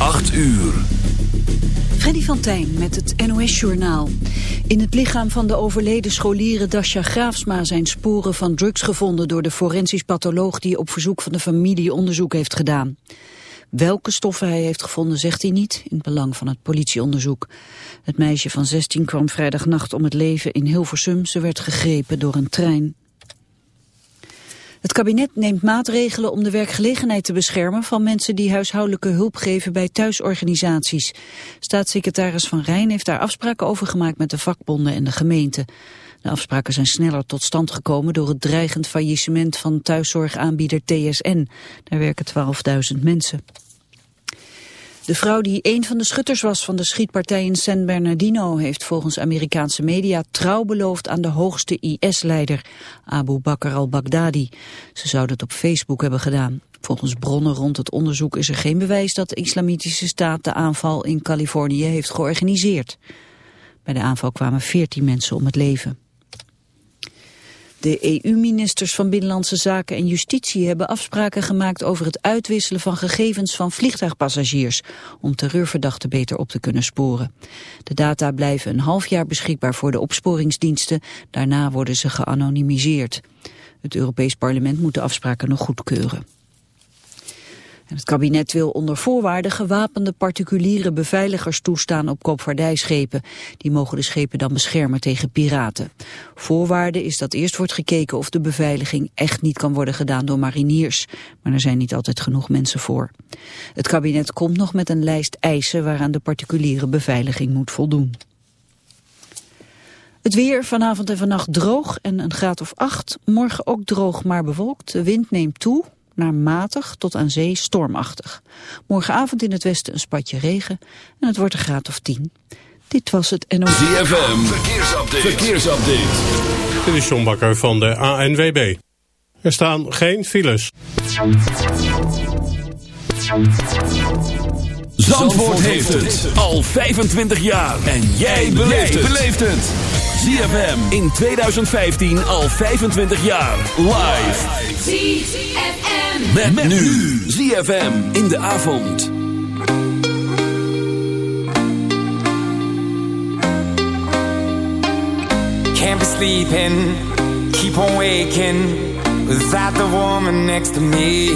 8 uur. Freddy van Tijn met het NOS-journaal. In het lichaam van de overleden scholieren Dasha Graafsma zijn sporen van drugs gevonden door de forensisch patholoog die op verzoek van de familie onderzoek heeft gedaan. Welke stoffen hij heeft gevonden zegt hij niet, in het belang van het politieonderzoek. Het meisje van 16 kwam vrijdagnacht om het leven in Hilversum. Ze werd gegrepen door een trein. Het kabinet neemt maatregelen om de werkgelegenheid te beschermen van mensen die huishoudelijke hulp geven bij thuisorganisaties. Staatssecretaris Van Rijn heeft daar afspraken over gemaakt met de vakbonden en de gemeente. De afspraken zijn sneller tot stand gekomen door het dreigend faillissement van thuiszorgaanbieder TSN. Daar werken 12.000 mensen. De vrouw die een van de schutters was van de schietpartij in San Bernardino heeft volgens Amerikaanse media trouw beloofd aan de hoogste IS-leider, Abu Bakr al-Baghdadi. Ze zou dat op Facebook hebben gedaan. Volgens bronnen rond het onderzoek is er geen bewijs dat de islamitische staat de aanval in Californië heeft georganiseerd. Bij de aanval kwamen 14 mensen om het leven. De EU-ministers van Binnenlandse Zaken en Justitie hebben afspraken gemaakt over het uitwisselen van gegevens van vliegtuigpassagiers, om terreurverdachten beter op te kunnen sporen. De data blijven een half jaar beschikbaar voor de opsporingsdiensten, daarna worden ze geanonimiseerd. Het Europees Parlement moet de afspraken nog goedkeuren. Het kabinet wil onder voorwaarden gewapende particuliere beveiligers toestaan op koopvaardijschepen. Die mogen de schepen dan beschermen tegen piraten. Voorwaarde is dat eerst wordt gekeken of de beveiliging echt niet kan worden gedaan door mariniers. Maar er zijn niet altijd genoeg mensen voor. Het kabinet komt nog met een lijst eisen waaraan de particuliere beveiliging moet voldoen. Het weer vanavond en vannacht droog en een graad of acht. Morgen ook droog maar bewolkt. De wind neemt toe naar matig tot aan zee stormachtig. Morgenavond in het westen een spatje regen en het wordt een graad of 10. Dit was het NOS. ZFM, verkeersupdate. verkeersupdate. Dit is John Bakker van de ANWB. Er staan geen files. Zandvoort heeft het al 25 jaar. En jij beleeft het. ZFM in 2015 al 25 jaar. Live. ZFM. Met, met nu. ZFM in de avond. Can't be sleeping. Keep on waking. Without the woman next to me.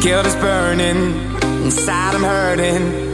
Guilt is burning. Inside I'm hurting.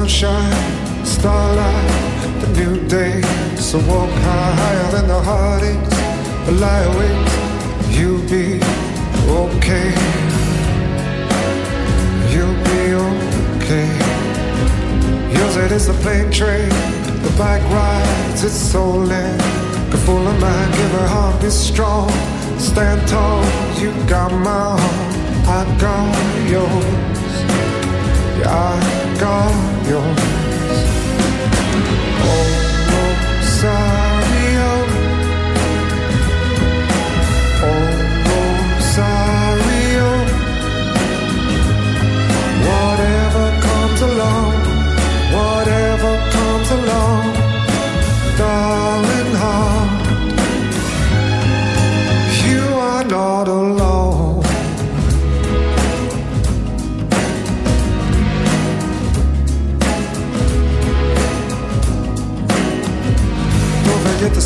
Sunshine, starlight, the new day. So walk higher than the heartaches, the lie awake. You'll be okay. You'll be okay. Yours it is the plane train, the bike rides, it's stolen. The full of mind, give her heart, be strong. Stand tall, you got my heart, I got yours. Yeah, I got Oh, oh. Whatever comes along, whatever comes along,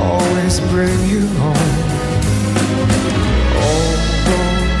always bring you home. Oh, oh,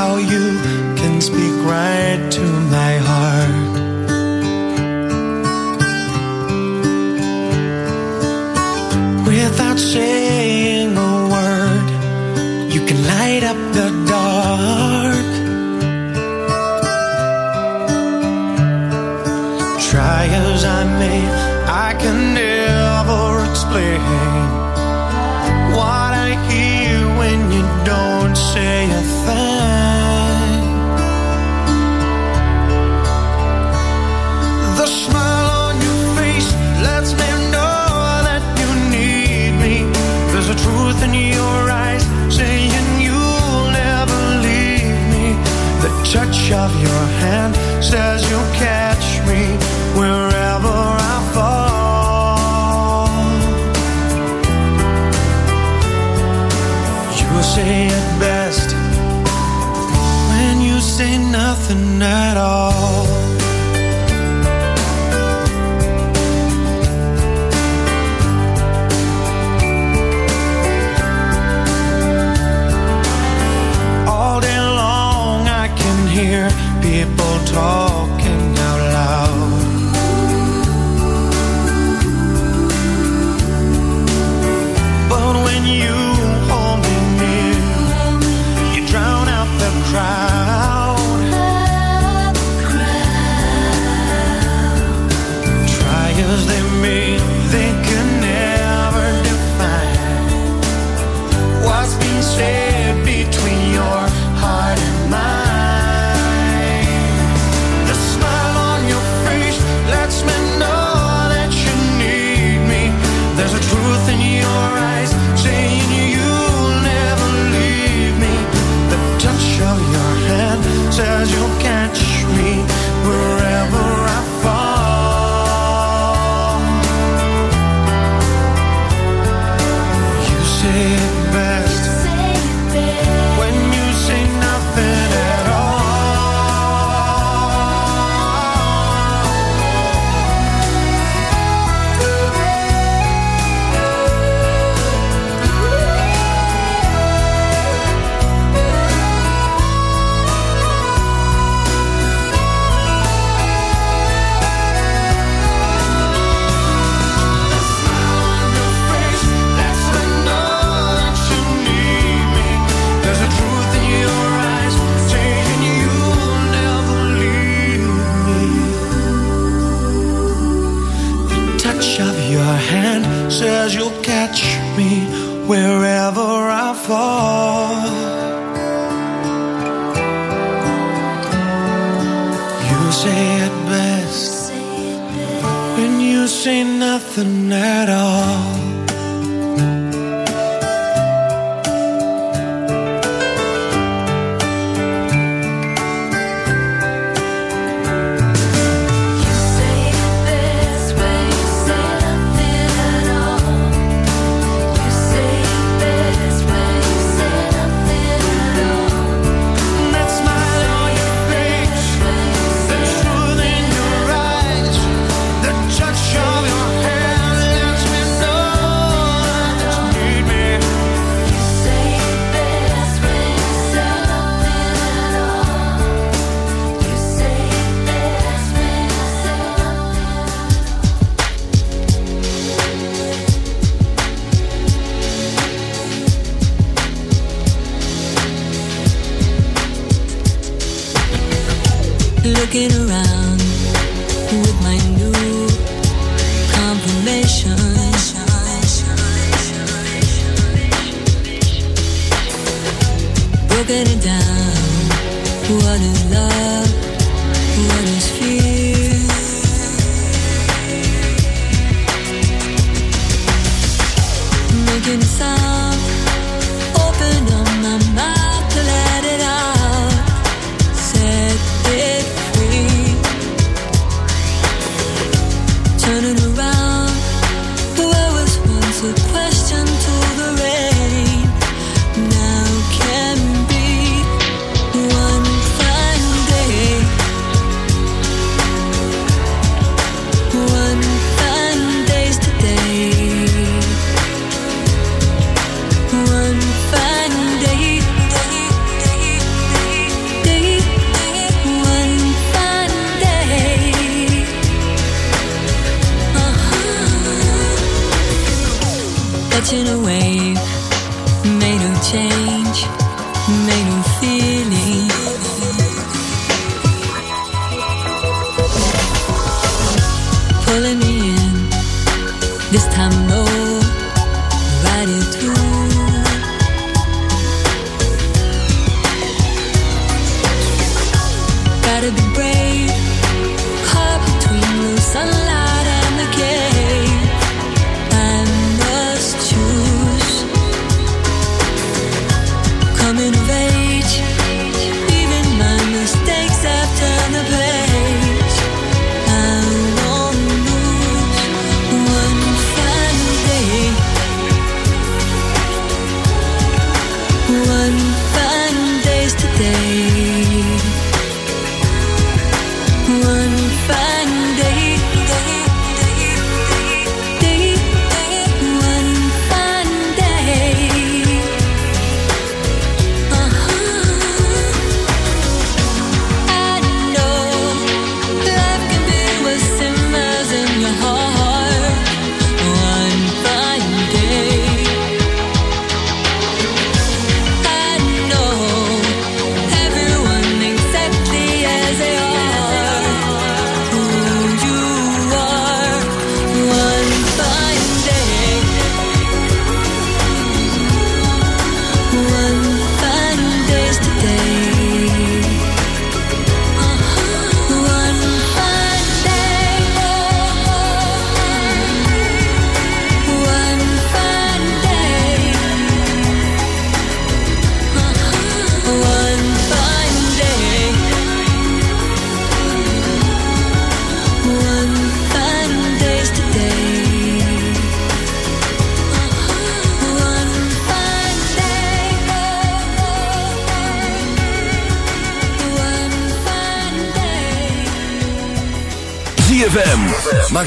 how you can speak right to my heart. Without saying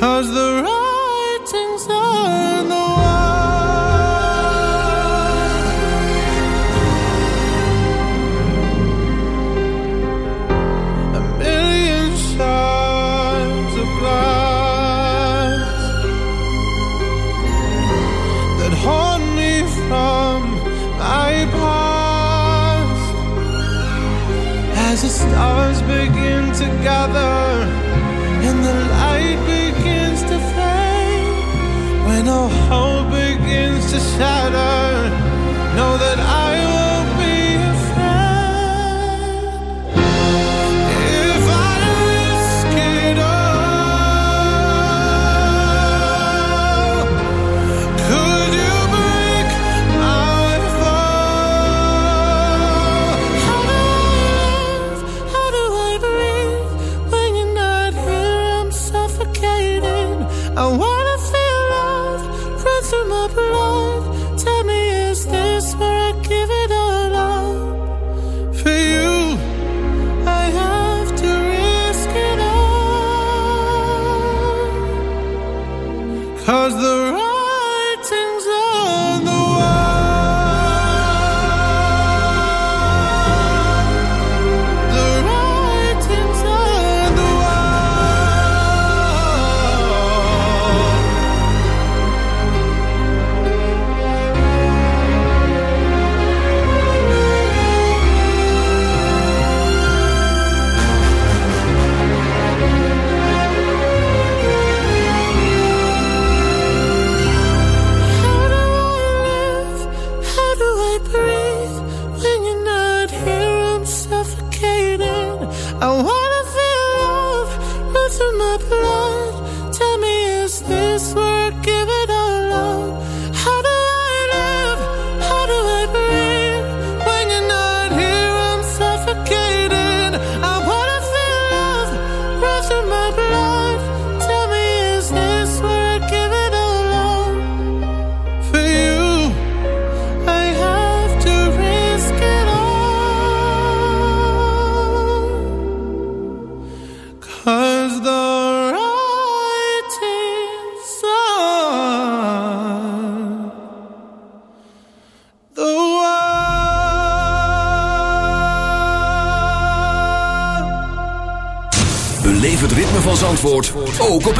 As the writing's on the wall. A million shards of glass that haunt me from my past as the stars begin to gather. shadow. breathe when you're not here. I'm suffocating. I wanna.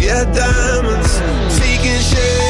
We had diamonds, seeking shade.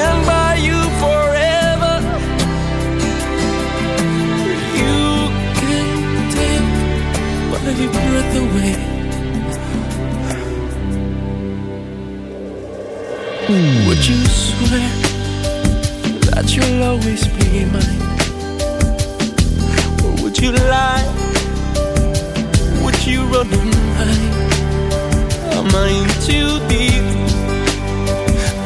stand by you forever. You can take away. Would you swear? that you'll always be mine? Or would you lie? Would you run and hide? Am I in too deep?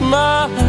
my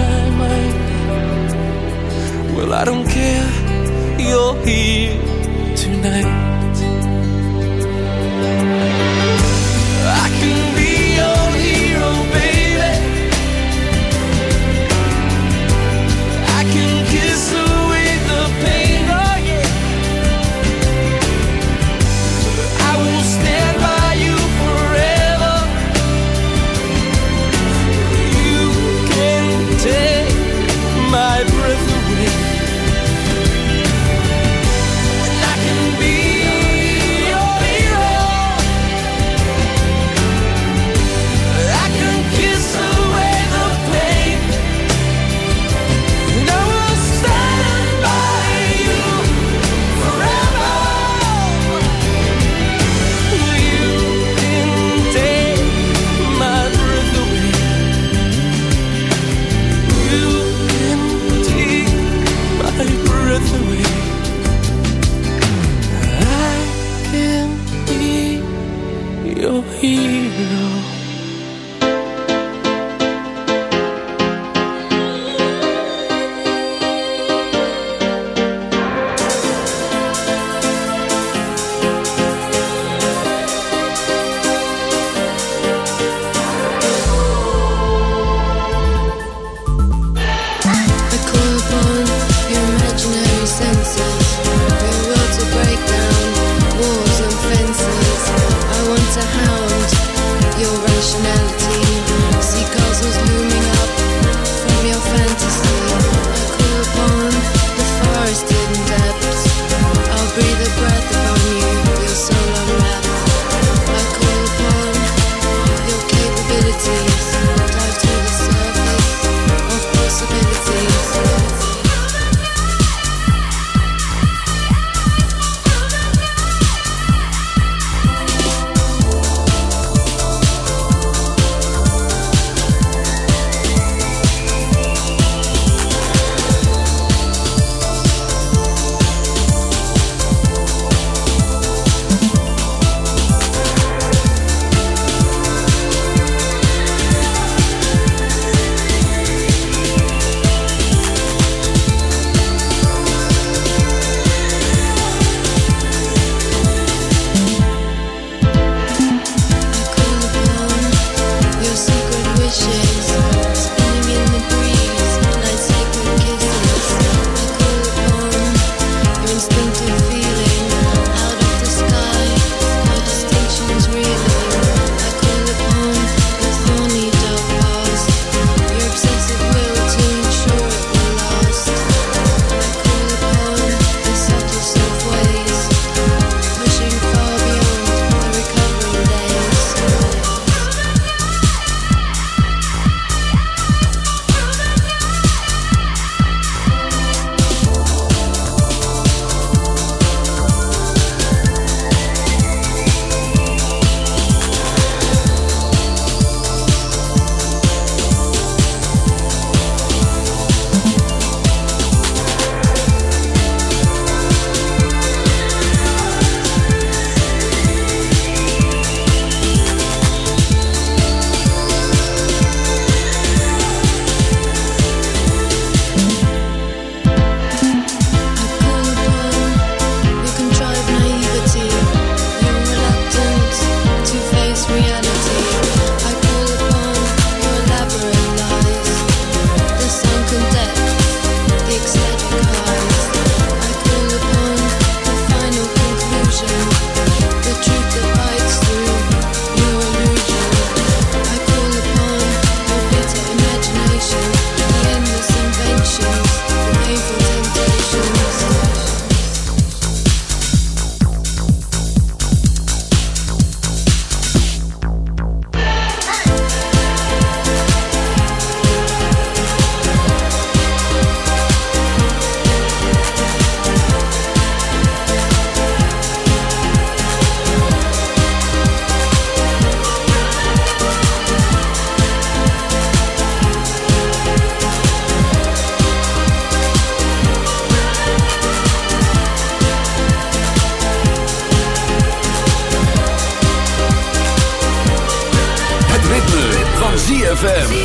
ZFM.